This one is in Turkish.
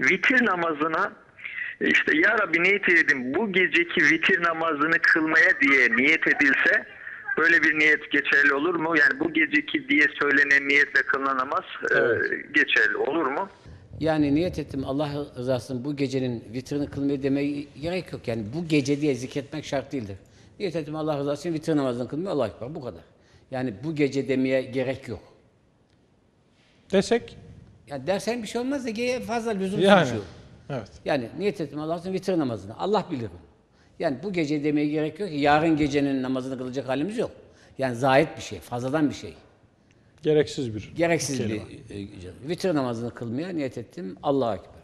Vitir namazına işte ya Rabbi niyet edin bu geceki vitir namazını kılmaya diye niyet edilse böyle bir niyet geçerli olur mu? Yani bu geceki diye söylenen niyetle kılınan namaz e, Evet. geçerli olur mu? Yani niyet ettim Allah rızasının bu gecenin vitrini kılmaya demeye gerek yok. Yani bu gece diye zikretmek şart değildir. Niyet ettim Allah rızası için vitir namazını kılmaya Allah ekber. Bu kadar. Yani bu gece demeye gerek yok. Desek Yani dersen bir şey olmaz da geye fazla lüzumsuz yani. bir şey. Evet. Yani niyet ettim Allah için vitir namazını. Allah bilir. bunu. Yani bu gece demeye gerek yok ki yarın gecenin namazını kılacak halimiz yok. Yani zahit bir şey, fazladan bir şey. Gereksiz bir Gereksiz kelime. bir e, vitir namazını kılmaya niyet ettim. Allah'a ekber.